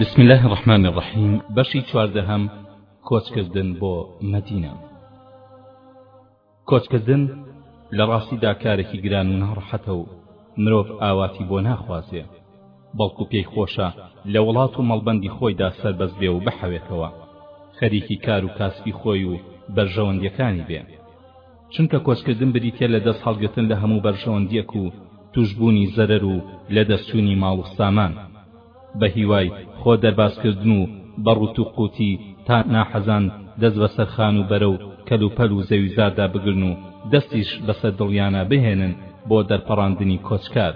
بسم الله الرحمن الرحیم بەشی چواردەهەم کۆچکردن بۆ مەدینە کۆچکردن لە ڕاستیدا کارێکی گران و ناڕەحەتە و مرۆڤ ئاواتی بۆ ناخوازێ بەڵکو پێی خۆشە لە وڵات و مەڵبەندی خۆیدا سەربەز بێ و بحەوێتەوە خەریکی کار و کاسبی خۆی و بەرژەوەندیەکانی بێ چونکە کۆچکردن بریتە لە دەست هەڵگرتن لە هەموو بەرژەوەندیەک و توشببوونی زەرەر و لە دەستچوونی ماڵ و سامان بە هیوای خۆ دەرباز کردن و بە ڕووت و قووتی تا ناحەزان دەست بە سەر خان و بەرە و کەل و پەل و زەویزاردا بگرن و دەستیش بە سەر دڵیانا بهێنن بۆ دەرپەڕاندنی کۆچکار.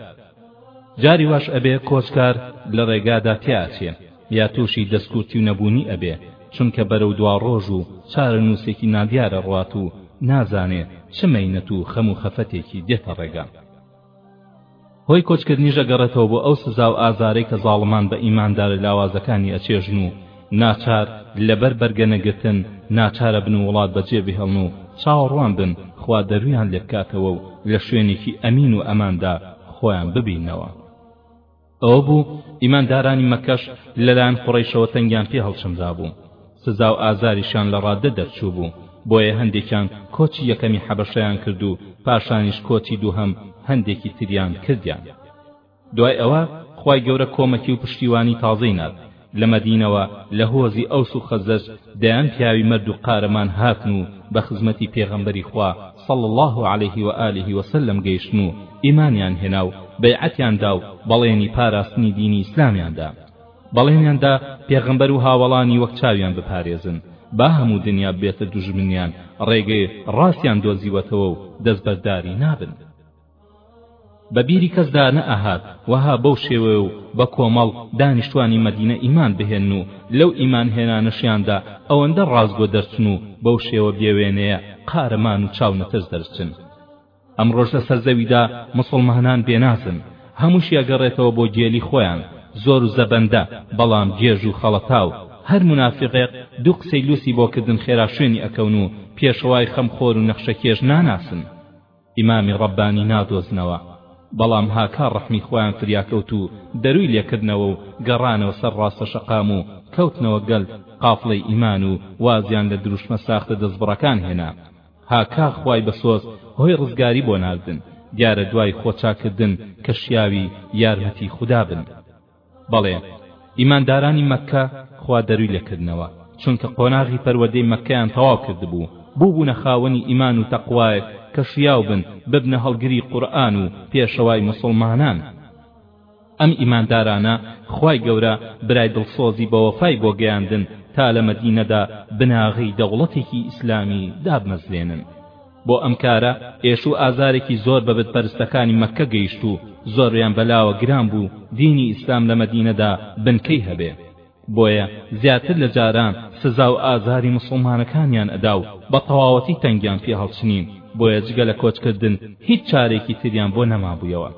جاری واش ئەبێ کۆچکار لە ڕێگادا تێئەچێ یا تووشی دەستکوورتی و نەبوونی ئەبێ، چونکە بەرەو دواڕۆژ و چارەنووسێکی نادیار ئەڕوات و نازانێ چ مەینەت و خەم و خەفەتێکی دێتە ڕێگا. هۆی کۆچکردنیش ئەگەڕێتەوە بۆ ئەو سزا و ئازارەی کە زاڵمان بە ئیماندارە لاوازەکانی ئەچێژن و ناچار لەبەر بەرگە نەگرتن ناچارە بن و وڵات بەجێ بهێڵن و چاوەڕوان بن خوا دەرویان لێ بکاتەوە و لە شوێنێکی ئەمین و ئەماندا خۆیان ببیننەوە ئەوە بوو ئیماندارانی مەکەش لەلایەن قوڕەیشەوە تەنگیان پێ هەڵچنرابوو سزا و ئازاریشیان لە ڕاددە دەرچوو بوو بۆیە هەندێکیان کۆچی یەکەمی حەبەشەیان کرد و پاشانیش کۆچی دووهەم هەندێکی تریان کردیان دوای ئەوە خوای گەورە کۆمەکی و پشتیوانی تازەی نارد لە مەدینەوە لە هۆزی ئەوس و خەزرەج دەیان پیاوی مەرد و قارەمان هاتن و بە خزمەتی پێغەمبەری خوا صلی اللە علیه و آله و سلم گەیشتن و ئیمانیان هێنا و بەیعەتیان دا و بەڵێنی پاراستنی دینی ئیسلامیان دا بەڵێنیان دا پێغەمبەر و هاوەڵانی وەک چاویان بپارێزن با هەموو دنیا ببێتە دوژمنیان ڕێگەی ڕاستیان دۆزیوەتەوە و دەستبەرداری نابن بە بیری کەسدا نە ئەهات وەها بەو شێوەیە و بە کۆمەڵ دانیشتوانی مەدینە ئیمان بهێنن و لەو ئیمان هێنانەشیاندا ئەوەندە ڕاستگۆ دەرچن و بەو شێوە بێ وێنەیە قارەمان و چاو نەترس دەرچن ئەمڕۆش لەسەر زەویدا موسڵمانان بێنازن هەمووشی ئەگەڕێتەوە بۆ گێلی خۆیان زۆر و زەبەندە بەڵام گێژ و خەڵەتاو هەر منافقێق دوو قسەی لوسی بۆ کردن خێرا شوێنی ئەکەون و پێشەوای خەمخۆر و نەخشەکێش ناناسن ئیمامی ڕەبانی نادۆزنەوە، بەڵام هاکا ڕەحمی خوایان فریاکەوت و دەرووی لێکردنەوە و گەڕانەوە سەر ڕاستە شەقام و کەوتنەوە گەل قافڵەی ئیمان و وازیان لە دروشمە ساختە دەستبڕەکان هێنا هاکا خوای بەسۆز هۆی ڕزگاری بۆ ناردن دیارە دوای خۆ چاککردن کە شیاوی یارمەتی خودا بن. بەڵێ ئیماندارانی مەککە خوا دەروی لێکردنەوە چونکە قۆناغی پەروەردەی مەککەیان تەواو کردبوو بوبونە خاوەنی ئیمان و تەقوایەک کە شیاو بن ببنە هەڵگری قورئان و پێشەوای موسڵمانان ئەم ئیماندارانە خوای گەورە برای دڵسۆزی بەوەفای بۆ گەیاندن تا لە مەدینەدا بناغەی دەوڵەتێکی ئیسلامی دابمەزرێنن. بۆ ئەم کارە ئێش و ئازارێکی زۆر بە بت پەرستەکانی مەککە گەیشت و زۆربەیان بەلاوە گران بوو دینی ئیسلام لە مەدینەدا بنکەی هەبێ بۆیە زیاتر لە جاران سزا و ئازاری موسڵمانەکانیان ئەدا و بە تەواوەتی تەنگیان پێ هەڵچنین بۆیە جگە لە کۆچکردن هیچ چارێکی تریان بۆ نەمابوویەوە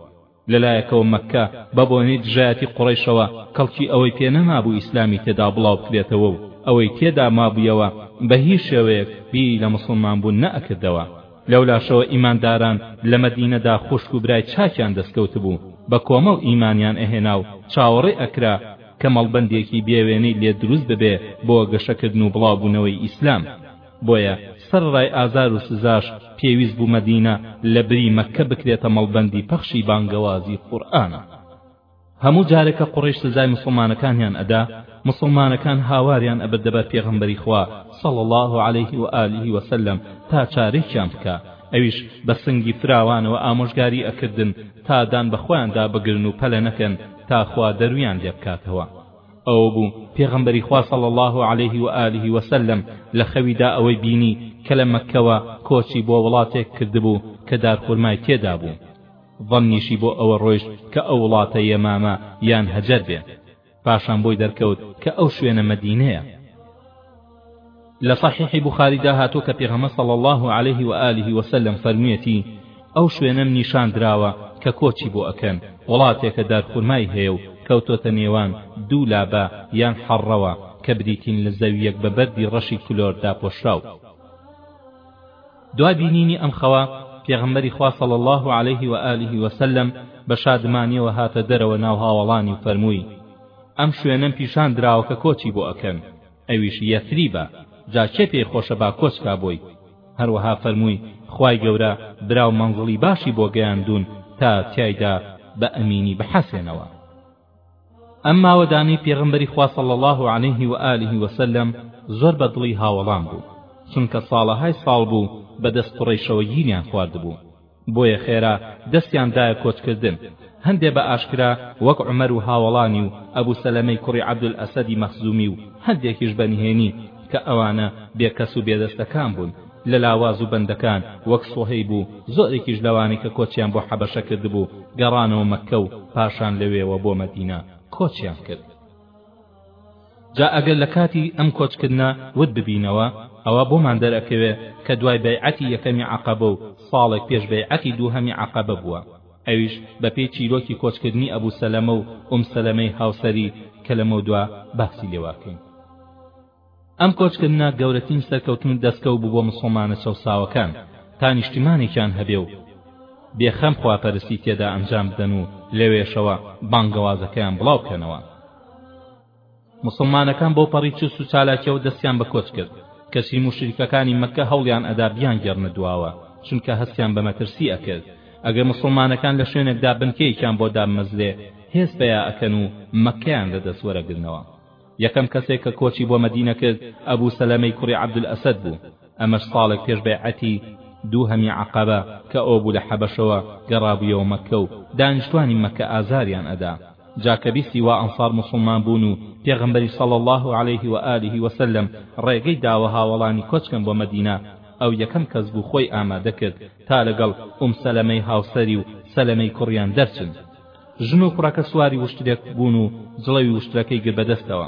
لەلایەکەوە مەککە بەبۆنەی دژایەتی قوڕەیشەوە کەڵکی ئەوەی پێ نەمابوو ئیسلامی تێدا بڵاوبکرێتەوە و ئەوەی تێدا مابوویەوە بەهیچ شێوەیەک بیر لە موسڵمان بوون نەئەکردەوە لەولاشەوە ئیمانداران لە مەدینەدا خوشک و برای چاکیان دەستکەوتبوو بە کۆمەڵ ئیمانیان ئەهێنا و چاوەڕێ ئەکرا کە مەڵبەندێکی بێوێنەی لێ دروست ببێ بۆ گەشەکردن و بڵاوبوونەوەی ئیسلام. بۆیە سەرەڕای ئازار و سزاش پێویست بوو مەدینە لە بری مەککە بکرێتە مەڵبەندی پەخشی بانگەوازی قورئان. هەموو جارێک کە قوڕەیش سزای موسڵمانەکانیان ئەدا، موسڵمانەکان هاواریان ئەبردە بەر پێغەمبەری خوا صلی اللە علیه و آله و سلم تا چارێکیان بکا، ئەویش بە سنگی فراوانەوە ئامۆژگاری ئەکردن تا دان بە خۆیاندا بگرن و پەلە نەکەن تا خوا دەرویان لێ بکاتەوە. ئەوە بوو پێغەمبەری خوا صلی اللە علیه و آله و سلم لە خەویدا ئەوەی بینی کە لە مەککەوە کۆچی بۆ وڵاتێک کردبوو کە دارخورمای تێدابوو ظەنیشی بۆ ئەوە ڕۆیشت کە ئەو وڵاتە یەمامە یان هەجەر بێ پاشان بۆی دەرکەوت کە ئەو شوێنە مەدینەیە لە صحیح بوخاری دا هاتووە کە پێغەمبەر صلی اللە علیه و آله و سلم فەرموویەتی ئەو شوێنەم نیشان دراوە کە کۆچی بۆ ئەکەن وڵاتێکە دار خورمای هەیە و کەوتۆتە نێوان دوو لابە یان حەڕڕەوە کە بریتین لە زەوییەک بە بەردی ڕەشی کلۆر داپۆشراو دوای بینینی ئەم خەوە پێغەمبەری خوا صلی اللە علیه و آله و سلم بە شادمانیەوە هاتە دەرەوە ناو هاوەڵانی و فەرمووی ئەم شوێنەم پیشان دراوە کە کۆچی بۆ ئەکەن ئەویش یەسریبە جا کێ پێی خۆشە با کۆچ کا بۆی هەروەها فەرمووی خوای گەورە براو مەنزڵی باشی بۆ گەیاندوون تا تیایدا بە ئەمینی بحەسێنەوە ئەم ماوەدانەی پێغەمبەری خوا صلی اللە علیه و آله و سلم زۆر بە دڵی هاوەڵان بوو چونکە ساڵەهای ساڵ بوو بە دەست قوڕەیشەوە گیریان خواردبوو بۆیە خێرا دەستیان دایە کۆچکردن، هەندێ بە ئاشکرا وەک عومەر و هاوەڵانی و ئەبو سەلەمەی کوڕی عەبدولئەسەدی مەخزومی و هەندێکیش بە نهێنی کە ئەوانە بێ کەس و بێدەستەکان بوون لە لاواز و بەندەکان وەک سوهەیب و زۆرێکیش لەوانەی کە کۆچیان بۆ حەبەشە کردبوو گەڕانەوە مەککە و پاشان لەوێوە بۆ مەدینە کۆچیان کرد. جا ئەگەر لە کاتی ئەم کۆچکردنە ورد ببینەوە ئەوە بۆمان دەرئەکەوێ کە دوای بەیعەتی یەکەمی عەقەبە و ساڵێک پێش بەیعەتی دووهەمی عەقەبە بووە ئەویش بە پێی چیرۆکی کۆچکردنی ئەبو سەلەمە و ئوم سەلەمەی هاوسەری کە لەمەودوا باسی لێواکەین. ئەم کۆچکردنە گەورەترین سەرکەوتن و دەستکەوت بوو بۆ موسڵمانە چەوساوەکان تا نیشتیمانێکیان هەبێ و بێ خەم خواپەرستی تێدا ئەنجام بدەن و لەوێشەوە بانگەوازەکەیان بڵاو بکەنەوە موسڵمانەکان بۆ پەڕی چوس و چالاکیەوە دەستیان بە کۆچ کرد کەچی موشریکەکانی مەککە هەوڵیان ئەدا بیان گێڕنە دواوە چونکە هەستیان بە مەترسی ئەکرد ئەگەر مسلمانەکان لە شوێنێکدا بنکەیەکیان بۆ دابمەزرێ هێز پیا ئەکەن و مەکەیان لە دەست وەرەگرنەوە یەکەم کەسێک کە کۆچی بۆ مەدینە کرد ئەبو سەلەمەی کوڕی عەبدولئەسەد بوو، ئەمەش ساڵێک پێش بەیعەتی دووهەمی عەقەبە کە ئەوبوو لە حەبەشەوە گەڕابوویەوە مەککە و دانیشتوانی مەککە ئازاریان ئەدا، جا کە بیستی وا ئەنسار موسوڵمان بوون و پێغەمبەریش صلی اللە علیه و آله و سلم ڕێگەی داوە هاوەڵانی کۆچکەن بۆ مەدینە، ئەو یەکەم کەس بوو خۆی ئامادە کرد تا لەگەڵ ئوم سەلەمەی هاوسەری و سەلەمەی کوڕیان دەرچن. ژن و کوڕەکە سواری وشترێک بوون و جڵەوی وشترەکەی گرت بە دەستەوە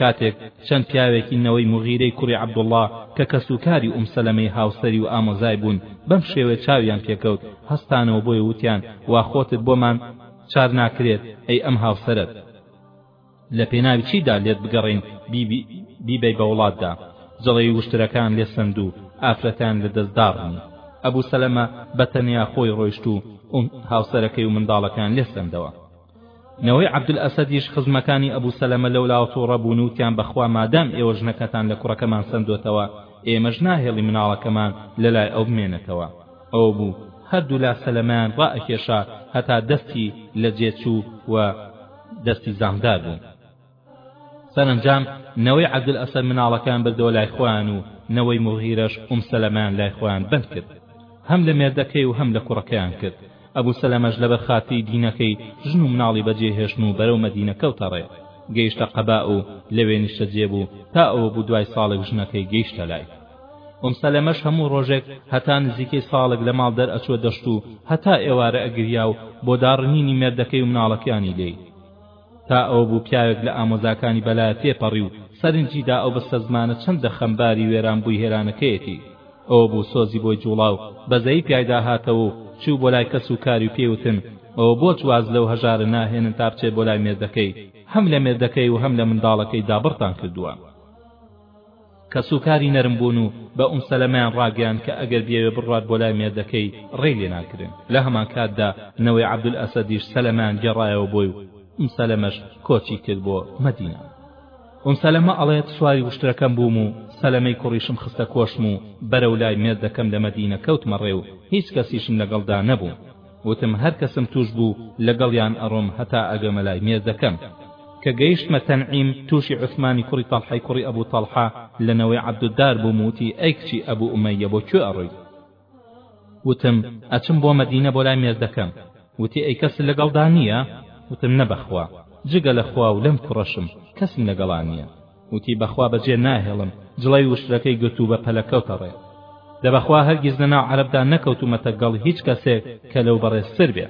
کاتێک چەند پیاوێکی نەوەی موغیرەی کوڕی عەبدوڵڵا کە کەسوکاری ئوم سەلەمەی هاوسەری و ئامۆزای بوون بەم شێوەیە چاویان پێکەوت هەستانەوە بۆی و وتیان وا خۆتت بۆمان چار ناکرێت ئەی ئەم هاوسەرەت لە پێناوی چیدا لێت بگەڕێین بیبەی بە وڵاتدا جڵەوی وشترەکان لێ سەند و ئافرەتان لە دەست داڕنی ئەبوو سەلەمە بە تەنیا خۆی ڕۆیشت و هاوسەرەکەی و منداڵەکان لێ سەندەوە نەوەی عەبدول ئەسەدیش خزمەکانی ئەبوو سەلەمە لەو لاوە تووڕە بوون و تیان بەخوا مادام ئێوە ژنەکەتان لە کوڕەکەمان سندوتەوە ئێمەش ناهێڵی مناڵەکەمان لەلای ئەو بمێنێتەوە ئەو بوو هەردوولا سەلەمەیان ڕائەکێشا هەتا دەستی لە جێ چوو و دەستی زامدار بوون سەرنجام نەوەی عەبدول ئەسەد مناڵەکان بردەوە لای خۆیان و نەوەی مغیرەش ئوم سەلەمەیان لای خۆیان بەند کرد هەم لە مێردەکەی و هەم لە کوڕەکەیان کرد ئەبوو سەلەمەش لەبەر خاتری دینەکەی ژن و مناڵی بەجێ هێشتن و بەرەو مەدینە کەوتە ڕێ گەیشتە قەبا و لەوێ نیشتە جێبوو تا ئەوە بوو دوای ساڵێک ژنەکەی گەیشتە لای ئوم سەلەمەش هەموو ڕۆژێک هەتا نزیکەی ساڵێک لە ماڵ دەرئەچووە دەشت و هەتا ئێوارە ئەگریا و بۆ داڕنینی مێردەکەی و مناڵەکانی لێی تا ئەوە بوو پیاوێک لە ئامۆزاکانی بەلایە تێپەڕی و سەرنجی دا ئەو بەستەزمانە چەندە خەمباری وێرانبووی هێرانەکەیەتی ئەوە بوو سۆزی بۆی جوڵا و بەزەیی پیایدا هاتەوە و چوو بۆ لای کەس و کاری و پێیوتن ئەوە بۆچ واز لەو هەژارە ناهێنن تا بچێ بۆ لای مێردەکەی هەم لە مێردەکەی و هەم لە منداڵەکەی دابڕتان کردووە کەسوکاری نەرم بوون و بە ئوم سەلەمەیان ڕاگەیاند کە ئەگەر بیەوێ بڕوات بۆ لای مێردەکەی ڕێی لێ ناگرن لە هەمانکاتدا نەوەی عەبدول ئەسەدیش سەلەمەیان گێڕایەوە بۆی و ئوم سەلەمەش کۆچی کرد بۆ مەدینە ئوم سەلەمە ئەڵێت سواری وشترەکەم بووم و سەلەمەی کوڕیشم خستە کۆشم و بەرەو لای مێردەکەم لە مەدینە کەوتمە ڕێ و هیچ کەسیشم لەگەڵدا نەبوو وتم هەر کەسم توش بوو لەگەڵیان ئەڕۆم هەتا ئەگەمە لای مێردەکەم کە گەیشتمە تەنعیم توشی عوسمانی کوڕی تەڵحەی کوڕی ئەبو تەڵحە لە نەوەی عەبدودار بووم وتی ئەی کچی ئەبو ئومەیە بۆ کوێ ئەڕۆی وتم ئەچم بۆ مەدینە بۆ لای مێردەکەم وتی ئەی کەس لەگەڵدا نییە وتم نە بەخوا جگە لە خوا و لەم کوڕەشم کەسم لەگەڵا نییە وتی بەخوا بەجێ ناهێڵم جڵەوی وشترەکەی گرت و بە پەلە کەوتە ڕێ دە بەخوا هەرگیز لە ناو عەرەبدا نەکەوتومەتە گەڵ هیچ کەسێک کە لەو بەڕێزتر بێ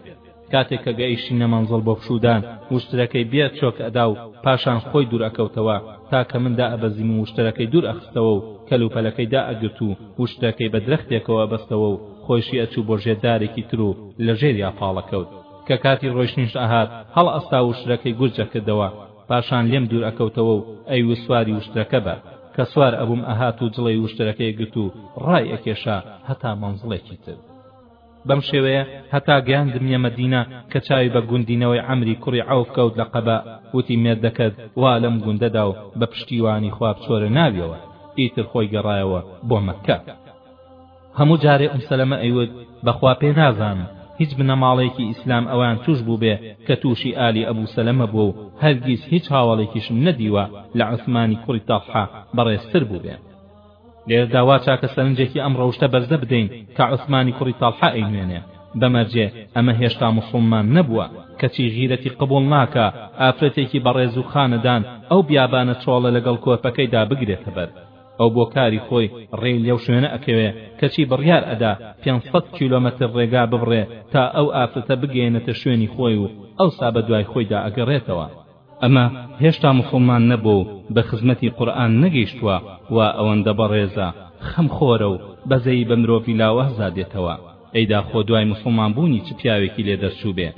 کاتێک کە گەیشتینە مەنزڵ بۆ پشوودان وشترەکەی بێ چۆک ئەدا و پاشان خۆی دوور ئەکەوتەوە تا کە من دائەبەزیم و وشترەکەی دوور ئەخستەوە و کەلوپەلەکەی دائەگرت و وشترەکەی بە درەختێکەوە ئەبەستەوە و خۆیشی ئەچوو بۆ ژێر دارێکی تر و لە ژێریا پاڵەکەوت کە کاتی ڕۆیشتنیش ئەهات هەڵئەستا و وشترەکەی گورجەکردەوە پاشان لێم دوور ئەکەوتەوە و ئەیوت سواری وشترەکە بە، کە سوار ئەبووم ئەهات و جڵەی وشترەکەی ئەگرت و ڕای ئەکێشا هەتا مەنزڵێکی تر. بەم شێوەیە هەتا گەیاندمیە مەدینە کە چاوی بە گوندی نەوەی عەمری کوڕی عەوف کەوت لە قەباء، وتی مێردەکەت وا لەم گوندەدا و بە پشتیوانی خوا بچۆرە ناویەوە، ئیتر خۆی گەڕایەوە بۆ مەککە. هەموو جارێ ئوم سەلەمە ئەیوت بەخوا پێ نازانم هیچ بنەماڵەیەکی ئیسلام ئەوەیان توش بووبێ کە توشی ئالی ئەبو سەلەمە بووە و هەرگیز هیچ هاوەڵێکیشم نەدیوە لە عوسمانی کوڕی تەڵحە بەڕێزتر بووبێ لێرەدا وا چاکە سەرنجێکی ئەم ڕەوشتە بەرزە بدەین کە عوسمانی کوڕی تەڵحە ئەینوێنێ بە مەرجێ ئەمە هێشتا موسوڵمان نەبووە کەچی غیرەتی قبوڵ ناکا ئافرەتێکی بەڕێز و خانەدان ئەو بیابانە چۆڵە لەگەڵ کۆرپەکەیدا بگرێتە بەر ئەو بۆ کاری خۆی ڕێی لەو شوێنە ئەکەوێ کەچی بڕیار ئەدا پێنج سەد کیلۆمەتر ڕێگا ببڕێ تا ئەو ئافرەتە بگەیەنێتە شوێنی خۆی و ئەوسا بە دوای خۆیدا ئەگەڕێتەوە. ئەمە هێشتا موسڵمان نەبووە و بە خزمەتی قورئان نەگەیشتووە وا ئەوەندە بەڕێزە خەم خۆرە و بەزەیی بە مرۆڤی لاوازدا دێتەوە ئەی داخۆ دوای موسڵمان بوونی چ پیاوێکی لێ دەرچووبێ؟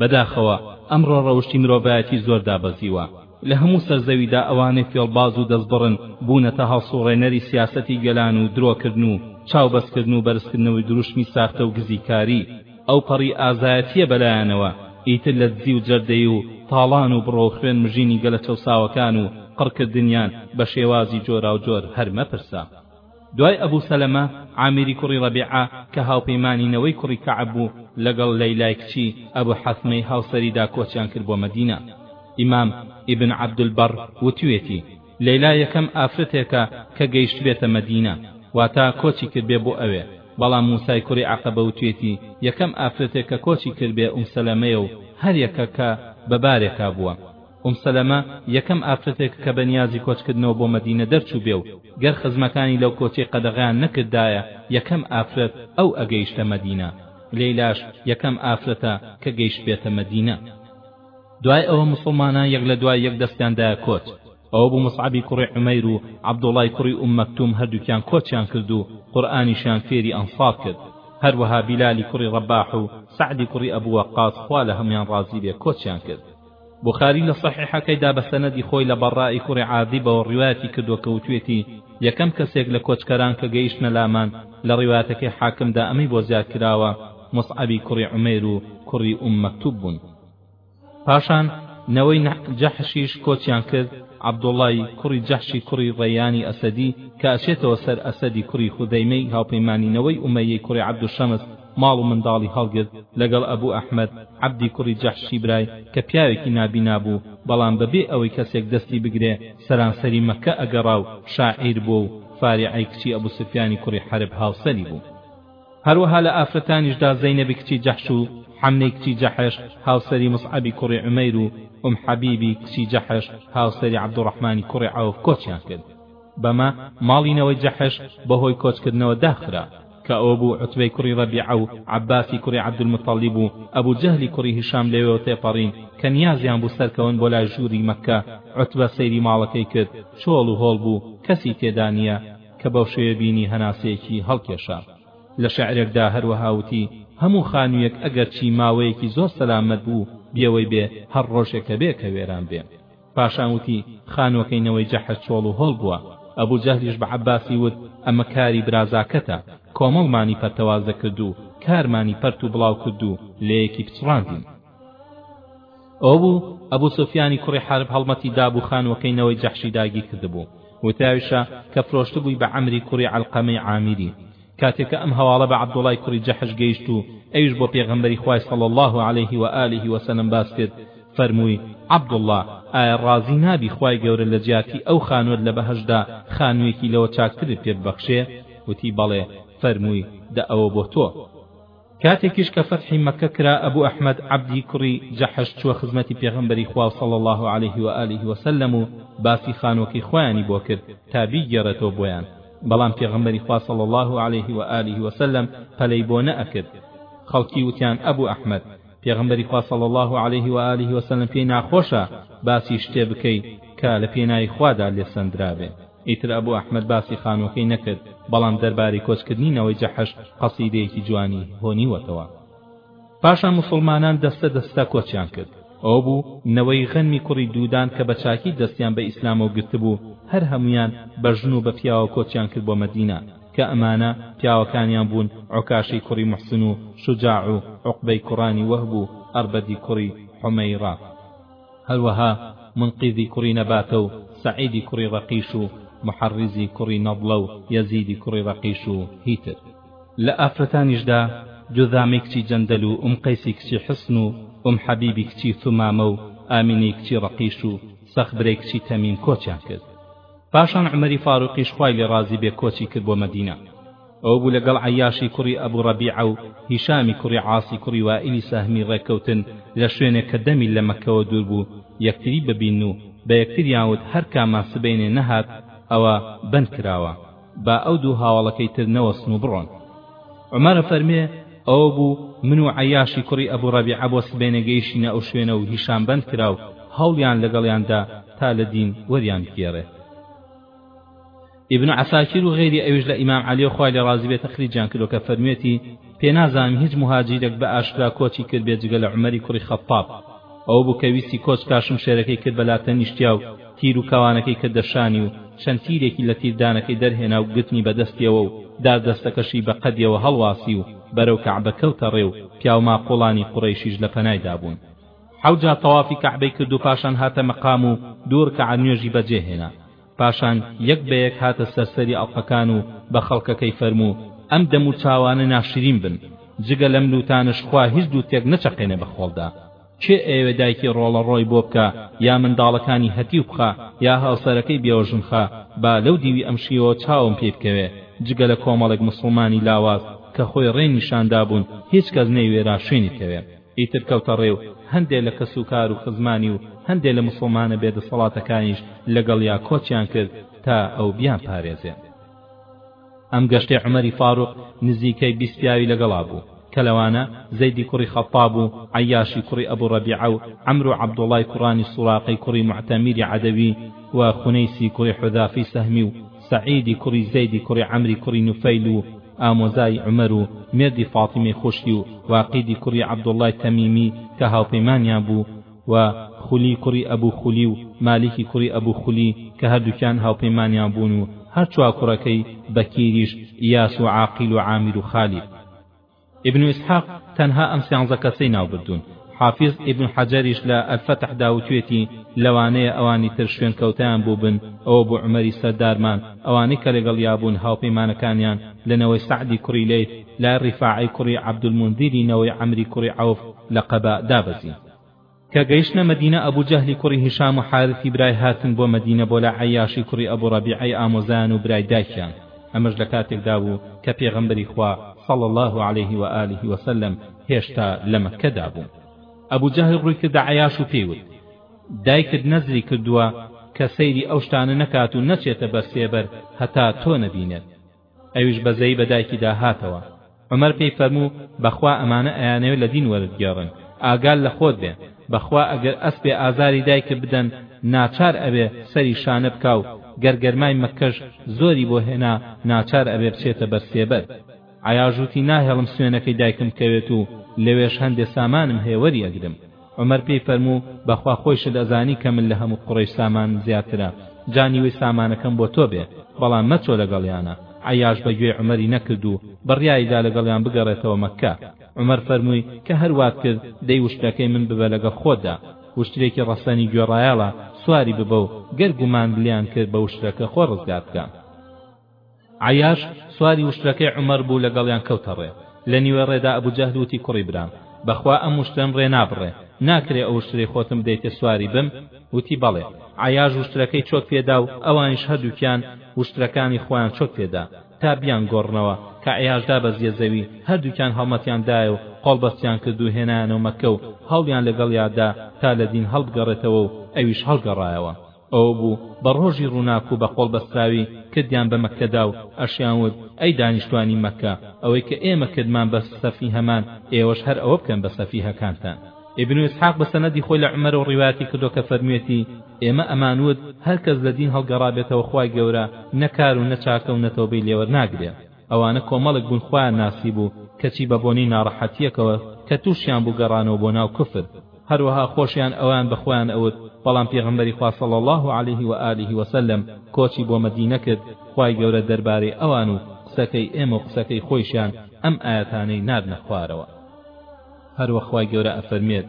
بەداخەوە ئەمڕۆ ڕەوشتی مرۆڤایەتی زۆر دابەزیوە لە هەموو سەر زەویدا ئەوانەی فێڵباز و دەستبڕن بوونەتە هەڵسوڕێنەری سیاسەتی گەلان و درۆکردن و چاو بەستکردن و بەرزکردنەوەی دروشمی ساختە و گزیکاری ئەوپەڕی ئازایەتیە بەلایانەوە ئیتر لە دزی و جەردەی و تاڵان و بڕە و خوێن مژینی گەلە چەوساوەکان و قڕکردنیان بە شێوازی جۆراوجۆر هەر مەپرسە. دوای ئەبو سەلەمە، عامیری کوڕی ڕەبیعە کە هاوپەیمانی نەوەی کوڕی کەعب بوو، لەگەڵ لەیلای کچی ئەبو حەثمەی هاوسەریدا کۆچیان کرد بۆ مەدینە. ئیمام، ئیبن عەبدولبەڕ، وتویەتی، لەیلا یەکەم ئافرەتێکە کە گەیشتبێتە مەدینە، واتە کۆچی کردبێ بۆ ئەوێ، بەڵام موسای کوڕی عەقەبە وتویەتی، یەکەم ئافرەتێک کە کۆچی کردبێ ئوم سەلەمەیە و هەر یەکە کە بە بارێکا بووە. ئوم سەلەمە یەکەم ئافرەتێکە کە بە نیازی کۆچکردنەوە بۆ مەدینە دەرچووبێ و گەر خزمەکانی لەو کۆچەی قەدەغەیان نەکردایە یەکەم ئافرەت ئەو ئەگەیشتە مەدینە لەیلاش یەکەم ئافرەتە کە گەیشتبێتە مەدینە دوای ئەوە موسڵمانان یەک لە دوای یەک دەستیان دایە کۆچ ئەوە بوو مصعبی کوڕی عمەیر و عەبدوڵای کوڕی ئوم مەکتوم هەردووکیان کۆچیان کرد و قورئانیشیان فێری ئەنصار کرد هەروەها بیلالی کوڕی ڕەباح و سەعدی کوڕی ئەبو وەقاس خوا لە هەمویان ڕازی بێ کۆچیان کرد بوخاری لە سەحیحەکەیدا بە سەنەدی خۆی لە بەڕائی کوڕی عازیبەوە ڕیوایەتی کردووە کە وتویەتی یەکەم کەسێک لە کۆچکەران کە گەیشتنە لامان لە ڕیوایەتەکەی حاکمدا ئەمەی بۆ زیاد کراوە موسعەبی کوڕی عومەیر و کوڕی ئوم مەکتوب بوون پاشان نەوەی جەحشیش کۆچیان کرد عەبدوڵای کوڕی جەحشی کوڕی ڕەیانی ئەسەدی کە ئەچێتەوە سەر ئەسەدی کوڕی خودەیمەی هاوپەیمانی نەوەی ئومەیەی کوڕی عەبدوشەمس ماڵ و منداڵی هەڵگرت لەگەڵ ئەبو ئەحمەد عەبدی کوڕی جەحشی برای کە پیاوێکی نابینا بوو بەڵام بەبێ ئەوەی کەسێک دەستی بگرێ سەرانسەری مەککە ئەگەڕا و شاعیر بووە و فاریعەی کچی ئەبو سفیانی کوڕی حەرب هاوسەری بوو هەروەها لە ئافرەتانیشدا زەینەبی کچی جەحش و حەمنەی کچی جەحش هاوسەری مصعەبی کوڕی عومەیر و ئوم حەبیبی کچی جەحش هاوسەری عەبدوڕەحمانی کوڕی عەوف کۆچیان کرد بەمە ماڵی نەوەی جەحش بەهۆی کۆچکردنەوە داخرا کە ئەوە بوو عوتبەی کوڕی ڕەبیعە و عەباسی کوڕی عەبدولموتەڵیب و ئەبو جەهلی کوڕی هیشام لەوێوە تێپەڕین کە نیازیان بوو سەرکەون بۆ لای ژووری مەککە، عوتبە سەیری ماڵەکەی کرد چۆڵ و هۆڵ بوو کەسی تێدا نییە، کە بەو شێوەیە بینی هەناسەیەکی هەڵکێشا. لە شعرێکدا هەروەها وتی، هەموو خانوویەک ئەگەرچی ماوەیەکی زۆر سەلامەت بوو بێوەی بێ، هەر ڕۆژێکە بێ کە وێران بێ. پاشان وتی، خانووەکەی نەوەی جەحش چۆڵ و هۆڵ بووە. ئەبوو جەهلیش بە عەباسی وت، ئەمە کاری برازاکەتە، کۆمەڵمانی پەرتەوازە کرد و کارمانی پەرت و بڵاو کرد و لەیەکی پچڕاندین. ئەوەبوو ئەبوو سوفیانی کوڕی حەرب هەڵمەتی دابوو خانووەکەی نەوەی جەحشی داگیر کردبوو. وتراویشە کە فرۆشتبووی بە عەمری کوڕی عەلقەمەی عامیری. کاتێ کە ئەم هەواڵە بە عەبدوڵای کوڕی جەحش گەیشت و ئەویش بۆ پێغەمبەری خوای صلی اللە علیه و آله و سلم باس کرد فەرمووی، عەبدوڵڵا، ئایا ڕازی نابی خوای گەورە لە جیاتی ئەو خانووەت لە بەهەشتدا خانوویەکی لەوە چاکترت پێ ببەخشێ؟ وتی، بەڵێ، فەرمووی، دە ئەوە بۆ تۆ. کاتێکیش کە فەتحی مەککە کرا ئەبو ئەحمەد عەبدی کوڕی جەحش چووە خزمەتی پێغەمبەری خوا صلی اللە علیه و آله و سلم و باسی خانووەکەی خۆیانی بۆ کرد تا بیگێڕێتەوە بۆیان بەڵام پێغەمبەری خوا صلی اللە علیه و آله و سلم پەلەی بۆ نەئەکرد خەڵکی وتیان ئەبو ئەحمەد پێغەمبەری خوا صلی اللە علیه و آله و سلم پێی ناخۆشە باسی شتێ بکەی کە لە پێناوی خوادا لێسەندرابێ ئیتر ئەبو ئەحمەد باسی خانوەکەی نەکرد، بەڵام دەربارەی کۆچکردنی نەوەی جەحش قەسیدەیەکی جوانی هۆنیوەتەوە. پاشان موسوڵمانان دەستە دەستە کۆچیان کرد. ئەوەبوو نەوەی غەنمی کوڕی دوودان کە بە چاکی دەستیان بە ئیسلامەوە گرتبوو، هەر هەموویان بە ژن و بە پیاوە کۆچیان کرد بۆ مەدینە، کە ئەمانە پیاوەکانیان بوون، عوکاشەی کوڕی موحسن و شوجاع و عوقبەی کوڕانی وەهب و ئەربەدی کوڕی حومەیرە. هەروەها منقیزی کوڕی نەباتە و سەعیدی کوڕی ڕەقیش و موحەڕیزی کوڕی نەضڵە و یەزیدی کوڕی ڕەقیش و هی تر. لە ئافرەتانیشدا جوزامەی کچی جەندەل و ئوم قەیسی کچی حصن و ئوم حەبیبی کچی ثومامە و ئامینەی کچی ڕەقیش و سەخبرەی کچی تەمیم کۆچیان کرد. پاشان عومەری فاروقیش خوای لێ ڕازی بێ کۆچی کرد بۆ مەدینە. ئەوە بوو لەگەڵ عەیاشی کوڕی ئەبو ڕەبیعە و هیشامی کوڕی عاسی کوڕی وائیلی سەهمی ڕێککەوتن لە شوێنێک کە دە میل لە مەککەوە دوور بوو یەکتری ببینن و بە یەکتریان وت هەر کاممان سبەینێ نەهات ئەوە بەند کراوە با ئەو دوو هاوەڵەکەی تر نەوەستن و بڕۆن. عومەرە فەرمێ، ئەوە بوو من و عەیاشی کوڕی ئەبو ڕەبیعە بۆ سبەینێ گەیشتینە ئەو شوێنە و هیشام بەند کرا و هەوڵیان لەگەڵیان دا تا لە دین وەریان بگێڕێ. ئیبن عەساکیر و غەیری ئەویش لە ئیمام عەلیەوە خوای لێ ڕازی بێت تەخریجیان کردوە کە فەرموێتی پێ نازانم هیچ موهاجیرێک بە ئاشکرا کۆچی کرد بێ جگە لە عومەری کوڕی خەتاب ئەوە بوو کە ویستی کۆچ کا شمشێرەکەی کرد بە لاتەنیشتیا و تیر و کاوانەکەی کردە شانی و چەند تیرێکی لە تیردانەکەی دەرهێنا و گرتنی بە دەستیەوە و داردەستەکەشی بە قەدیەوە هەڵواسی و بەرەو کەعبە کەوتە ڕێ و پیاو ماقوڵانی قوڕەیشیش لە پەنای دابوون حەوجا تەوافی کەعبەی کرد و پاشان هاتە مەقام و دوو رکەعە نوێژی بەجێ هێنا پاشان یەک بە یەک هاتە سەر سەری ئەڵقەکان و بە خەڵکەکەی فەرموو، ئەم دەموچاوانە ناشرین بن، جگە لەم لووتانەش خوا هیچ لووتێک نەچەقێنێ بە خۆڵدا. کێ ئەیەوێ دایکی ڕۆڵەڕۆی بۆ بکا یا منداڵەکانی هەتیو بخا یا هاوسەرەکەی بێوەژن خا، با لەو دیوی ئەم شیوەوە چاوم پێی بکەوێ، جگە لە کۆمەڵێک موسڵمانی لاواز کە خۆی ڕێ نیشان دابوون، هیچ کەس نەیوێرا شوێنی بکەوێ. ئیتر کەوتە ڕێ و هەندێ لە کەسوکار و خزمانی و هەندێ لە موسڵمانە بێ دەسەڵاتەکانیش لەگەڵیا کۆچیان کرد تا ئەو بیانپارێزێ. ئەم گەشتەی عومەری فاروق نزیکەی بیست پیاوی لەگەڵا بوو، کە لەوانە زەیدی کوڕی خەتتاب و عەیاشی کوڕی ئەبو ڕەبیعە و عەمرو و عەبدوڵای کوڕانی سوراقەی کوڕی موعتەمیری عەدەوی و خونەیسی کوڕی حوذافەی سەهمی و سەعیدی کوڕی زەیدی کوڕی عەمری کوڕی نوفەیل و ئامۆزای عومەر و مێردی فاتیمەی خوشکی و واقیدی کوڕی عەبدوڵڵای تەمیمی کە هاوپەیمانیان بوو و خولی کوڕی ئەبو خولی و مالیکی کوڕی ئەبو خولی کە هەردووکیان هاوپەیمانیان بوون و هەر چوار کوڕەکەی بەکیریش ئیاس و عاقیل و عامیر و خالید ئیبن ئیسحاق تەنها ئەم سیانزە کەسەی ناو بردوون حافیز ئیبن حەجەریش لە الفتح دا وتوێتی لەوانەیە ئەوانی تر شوێن کەوتەیان بووبن ئەوە بوو عومەری سەردارمان ئەوانەی کە لەگەڵیا بوون هاوپەیمانەکانیان لە نەوەی سەعدی کوڕی لەیث لای ڕیفاعەی کوڕی عەبدولموندیری نەوەی عەمری کوڕی عەوف لە قەباء دابەزین کە گەیشتنە مەدینە ئەبو جەهلی کوڕی هیشام و حارثی برای هاتن بۆ مەدینە بۆ لای عەیاشی کوڕی ئەبو ڕەبیعەی ئامۆزایان و برای دایکیان ئەمەش لە کاتێکدا بوو کە پێغەمبەری خوا صلی اللە علیه و آله و سلم هێشتا لە مەککەدا بوو ئەبو جەهل ڕووی کردە عەیاش و پێی وت دایکت نەزری کردووە کە سەیری ئەو شتانە نەکات و نەچێتە بەر سێبەر هەتا تۆ نەبینێت ئەویش بەزەیی بە دایکیدا هاتەوە عومەر پێی فەرموو بەخوا ئەمانە ئەیانەوێ لە دین وەرت گێڕن ئاگال لە خۆت بێ بەخوا ئەگەر ئەسپێ ئازاری دایکت بدەن ناچار ئەبێ سەری شانە بکا و گەر گەرمای مەککەش زۆری بۆ هێنا ناچار ئەبێ بچێتە بەر سێبەر عەیاش وتی ناهێڵم سوێنەکەی دایکم بکەوێت و لەوێش هەندێ سامانم هەیە وەری ئەگرم عومەر پێی فەرموو، بەخوا خۆیشت ئەزانی کە من لە هەموو قوڕەیش سامانم زیاترە، جا نیوەی سامانەکەم بۆ تۆ بێ، بەڵام مەچۆ لەگەڵیانا. عەیاش بە گوێی عومەری نەکرد و بڕیاری دا لەگەڵیان بگەڕێتەوە مەککە. عومەر فەرمووی، کە هەر وات کرد، دەی وشترەکەی من ببە لەگەڵ خۆتدا. وشترێکی ڕەسەنی گوێڕایەڵە، سواری ببە و گەر گومانت لێیان کرد بە وشترەکە خۆت ڕزگار بکە. عەیاش سواری وشترەکەی عومەر بوو لەگەڵیان کەوتە ڕێ لە نیوەی ڕێدا ئەبو جەهل وتی کوڕی برام بەخوا ئەم وشترەم ڕێ نابڕێ ناکرێ ئەو وشترەی خۆتم بدەیتێ سواری بم وتی بەڵێ عەیاش وشترەکەی چۆک پێدا و ئەوانیش هەردووکیان وشترەکانی خۆیان چۆک پێدا تا بیان گۆڕنەوە کە عەیاش دابەزیە زەوی هەردووکیان هەڵمەتیان دایە و قۆڵبەستیان کرد و هێنایانەوە مەککە و هەوڵیان لەگەڵیادا تا لە دین هەڵبگەڕێتەوە و ئەویش هەڵگەڕایەوە ئەوە بوو بە ڕۆژی ڕووناک و بە قۆڵ بەستراوی کردیان بە مەککەدا و ئەشیان وت، ئەی دانیشتوانی مەککە، ئەوەی کە ئێمە کردمان بە سەفیهەمان، ئێوەش هەر ئەوە بکەن بە سەفیهەکانتان. ئیبن ئیسحاق بە سەنەدی خۆی لە عومەرەوە ڕیوایەتی کردووە کە فەرموویەتی، ئێمە ئەمان وت، هەر کەس لە دین هەڵگەڕابێتەوە خوای گەورە نە کار و نە چاکە و نە تەوبەی لێوەرناگرێ. ئەوانە کۆمەڵێک بوون خۆیان ناسیبوو کەچی بە بۆنەی ناڕەحەتییەکەوە کە تووشیان بوو گەڕانەوە بۆ ناو کوفر هەروەها خۆشیان ئەویان بە خۆیان ئەوت بەڵام پێغەمبەری خوا صلی اللە علیه و آله و سلم کۆچی بۆ مەدینە کرد خوای گەورە دەربارەی ئەوان و قسەکەی ئێمە و قسەکەی خۆیشیان ئەم ئایەتانەی ناردنە خوارەوە هەروە خوای گەورە ئەفەرموێت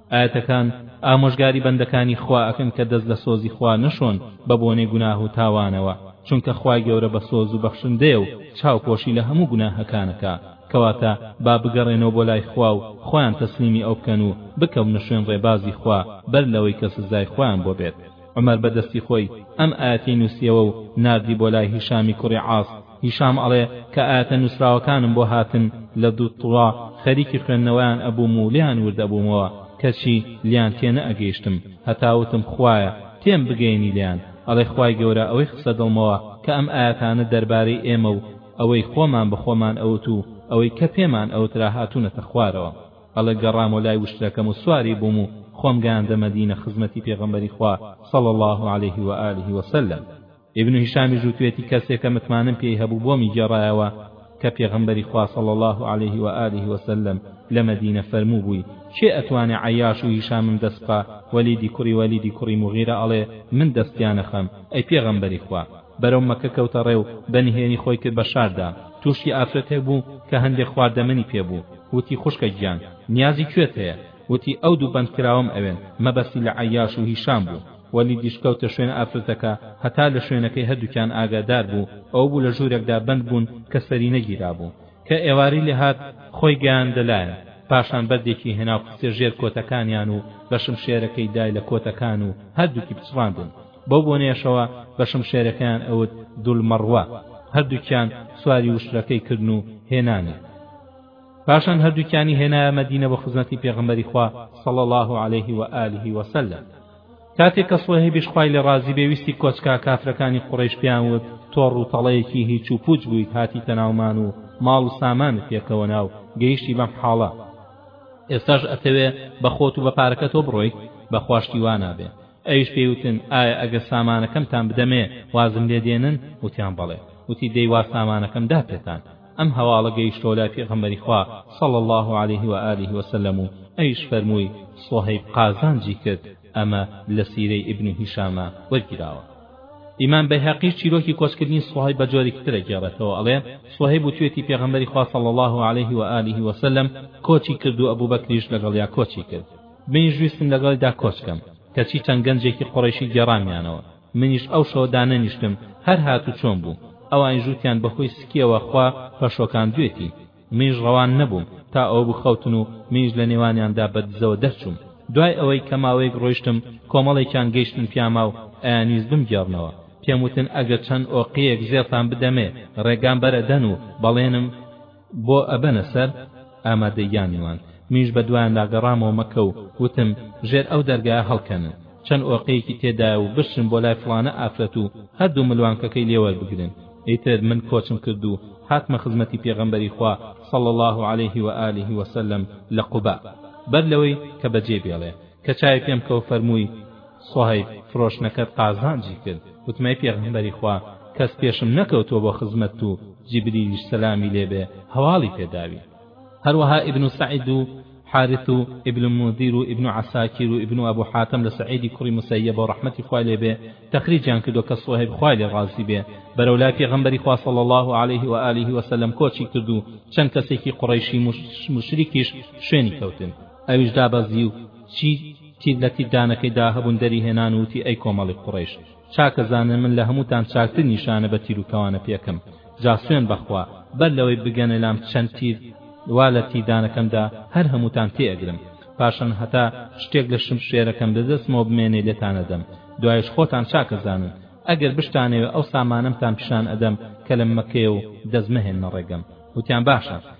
ئایەتەکان ئامۆژگاری بەندەکانی خوا ئەکەن کە دەست لە سۆزی خوا نەشۆن بە بۆنەی گوناه و تاوانەوە چونکە خوای گەورە بە سۆز و بەخشندەیە و چاوپۆشی لە هەموو گوناهەکان ئەکا کەواتە با بگەڕێنەوە بۆ لای خوا و خۆیان تەسلیمی ئەو بکەن و بکەونە شوێن ڕێبازی خوا بەر لەوەی کە سزای خۆیان بۆ بێت عومەر بە دەستی خۆی ئەم ئایەتەی نووسیەوە و ناردی بۆ لای هیشامی کوڕی عاس هیشام ئەڵێ کە ئایەتە نوسراوەکانم بۆ هاتن لە دوو طووە خەریکی خوێندنەوەیان ئەبووم و لێیان ورد ئەبوومەوە کەچی لێیان تێ نەئەگەیشتم هەتا وتم خوایە تێم بگەیەنی لێیان ئەڵێ خوای گەورە ئەوەی خستە دڵمەوە کە ئەم ئایەتانە دەربارەی ئێمە و ئەوەی خۆمان بە خۆمان ئەوت و ئەوەی کە پێمان ئەوترا هاتوونەتە خوارەوە ئەڵێ گەڕامەوە لای وشترەکەم و سواری بووم و خۆم گەیاندە مەدینە خزمەتی پێغەمبەری خوا صلی اللە علیه و آله و سلم. ئیبن هیشامیش وتوێتی کەسێک کە متمانەم پێی هەبوو بۆمی گێڕایەوە کە پێغەمبەری خوا صلی اللە علیه و آله و سلم لە مەدینە فەرمووبووی کێ ئەتوانێ عەیاش و هیشامم دەست بخا وەلیدی کوڕی وەلیدی کوڕی موغیرە ئەڵێ من دەستیان ئەخەم ئەی پێغەمبەری خوا بەرەو مەککە کەوتە ڕێ و بە نهێنی خۆی کرد بە شاردا تووشی ئافرەتێک بوو کە هەندێک خواردەمەنی پێ بوو وتی خوشکە گیان نیازی کوێت هەیە وتی ئەو دوو بەندکراوەم ئەوێن مەبەستی لە عەیاش و هیشام بوو وەلیدیش کەوتە شوێن ئافرەتەکە هەتا لە شوێنەکەی هەردووکیان ئاگادار بوو ئەو بوو لە ژوورێکدا بەند بوون کە سەری نەگیرابوو کە ئێوارەی لێ هات خۆی گەیاندە لایان پاشان بەردێکی هێنا و خستیە ژێر کۆتەکانیان و بە شمشێرەکەی دای لە کۆتەکان و هەردووکی بچڕاندن بەو بۆنەیەشەوە بە شمشێرەکەیان ئەوت دولمەڕوە هەردووکیان سواری وشترەکەی کردن و هێنانی پاشان هەردووکیانی هێنایە مەدینە بۆ خزمەتی پێغمبەری خوا صلی الله عليه و آله وسلم کاتێ کە سوهەیبیش خوای لێ ڕازی بێ ویستی کۆچکا کافرەکانی قوڕەیش پێیان وت تۆ ڕوو تەڵەیەکی هیچ و پوچ بوویت هاتیتە ناومان و ماڵ و سامانت پێکەوە ناو گەیشتی بەم حاڵە ئێستاش ئەتەوێ بە خۆت و بە پارەکە تۆ بڕۆیت بە خواشتی وا نابێ ئەویش پێی وتن ئایا ئەگە سامانەکەمتان بدەمێ وازم لێ دێنن وتیان بەڵێ وتی دەی وا سامانەکەم دا پێتان ئەم هەواڵە گەیشتەوە لای پێغەمبەری خوا صلی اللە علیه و آله و سلم و ئەویش فەرمووی، صوهیب قازانجی کرد، ئەمە لە سیرەی ابن هشامە وەرگیراوە. ئیمام بەیهەقیش چیرۆکی کۆچکردنی صوهیب بە جۆرێکی تر ئەگێڕێتەوە ئەڵێ، صوهیب وتوێتی پێغەمبەری خوا صلی اللە علیه و آله و سلم کۆچی کرد و ئەبوبەکریش لەگەڵیا کۆچی کرد، منیش ویستم لەگەڵیدا کۆچ کەم، کەچی چەند گەنجێکی قوڕەیشی گێڕامیانەوە، منیش ئەو شەوە دانەنیشتم هەر هات و چۆن بوو ئەوانیش وتیان بەهۆی سکیەوە خوا پەشۆکاندوێتی منیش ڕەوان نەبووم تا ئەوە بخەوتن و منیش لە نێوانیاندا بە دزەوە دەرچووم دوای ئەوەی کە ماوەیەک ڕۆیشتم کۆمەڵێکیان گەیشتن پیاما و ئەیانویست بمگێڕنەوە پێم وتن ئەگەر چەند ئۆقیەیەک زێڕتان بدەمێ ڕێگام بەرەدەن و بەڵێنم بۆ ئەبەنە سەر ئامادەییانیوان منیش بە دوایاندا گەڕامەوە مەککە و وتم ژێر ئەو دەرگایە هەڵکەنن چەند ئۆقەیەکی تێدایە و بچن بۆ لای فڵانە ئافرەت و هەردوو ملوانکەکەی لێ وەربگرن ئیتر من کۆچم کرد و هاتمە خزمەتی پێغەمبەری خوا صلی الله علیه و آله و سلم لە قوبا بەر لەوەی کە بەجێ بێڵێ کە چاوی پێم کەوت فەرمووی، سوهەیب، فرۆشتنەکەت قازانجی کرد. وتم، ئەی پێغەمبەری خوا، کەس پێشم نەکەوتووە بۆ خزمەتت و جیبریلیش، سەلامی لێ بێ، هەواڵی پێ داوی. هەروەها ئیبن سەعد و حارث و ئیبن المنذیر و ئیبن عەساکیر و ئیبن ئەبو حاتەم لە سەعیدی کوڕی موسەیەبەوە ڕەحمەتی خوای لێ بێ تەخریجیان کردووە کە سوهەیب خوای لێ ڕازی بێ بەرەو لای پێغەمبەری خوا صلی اللە علیه و آله و سلم کۆچی کرد و چەند کەسێکی قوڕەیشی موشریکیش شوێنی کەوتن ئەویش دابەزی و چی تیر لە تیردانەکەیدا هەبوون دەری هێنان و وتی ئەی کۆمەڵی قوڕەیش چاکە زانن من لە هەمووتان چاکتر نیشانە بە تیر و کەوانە پێکم جا سوێن بەخوا بەر لەوەی بگەنە لام چەند تیر وا لە تیردانەکەمدا هەر هەمووتان تێ ئەگرم پاشان هەتا شتێک لە شمشێرەکەم لە دەستمەوە بمێنێ لێتان ئەدەم دوایش خۆتان چاکە زانن ئەگەر بشتانەوێ ئەو سامانەمتان پیشان ئەدەم کە لە مەکەیە و دەست مەهێننە ڕێگەم وتیان باشە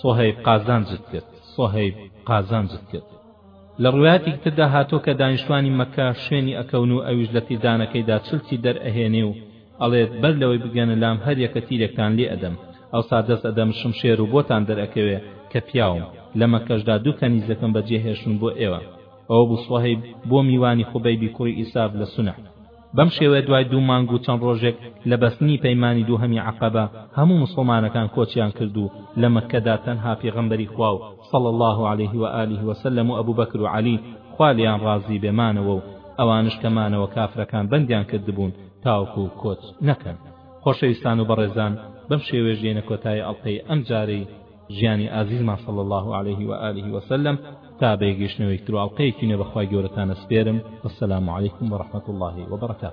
صهیب قازانجت کرد صهیب قازانجت کرد لە ڕوایەتێکی تردا هاتۆ کە دانیشتوانی مەکە شوێنی ئەکەون و ئەویش لە تیردانەکەیدا چلچی دەر ئەهێنێ و ئەڵێت بەر لەوەی بگەنە لام هەر یەکە تیرێکتان لێ ئەدەم ئەوسا دەست ئەدەم شمشێر و بۆتان دەرئەکەوێ کە پیاوم لە مەکەشدا دوو کەنیزەکەم بەجێ هێشتون بۆ ئێوە ئەوە بوو سوهەیب بۆ میوانی خوبەیبی کوڕی ئیساف لە سنە بەم شێوەیە دوای دوو مانگ و چەند ڕۆژێک لە بەستنی پەیمانی دووهەمی عەقەبە هەموو موسڵمانەکان کۆچیان کرد و لە مەککەدا تەنها پێغەمبەری خوا و صلی اللە علیه و آله و سلم و ابوبکر و علی خوا لێیان ڕازی بێ مانەوە و ئەوانش کە مانەوە کافرەکان بەندیان کردبوون تاوەکو کۆچ نەکەن. خۆشەویستان و بەڕێزان بەم شێوەیەش دێینە کۆتایی ئەڵقەی ئەمجارەی ژیانی ئازیزمان صلی اللە علیه و آله و سلم تا بە یەکگەشتنەوەی ترو ئەڵلقەیەکی نوێ بەخوای گەورەتانە سپێرم والسلام علیکم ورحمة اللە وبرکاته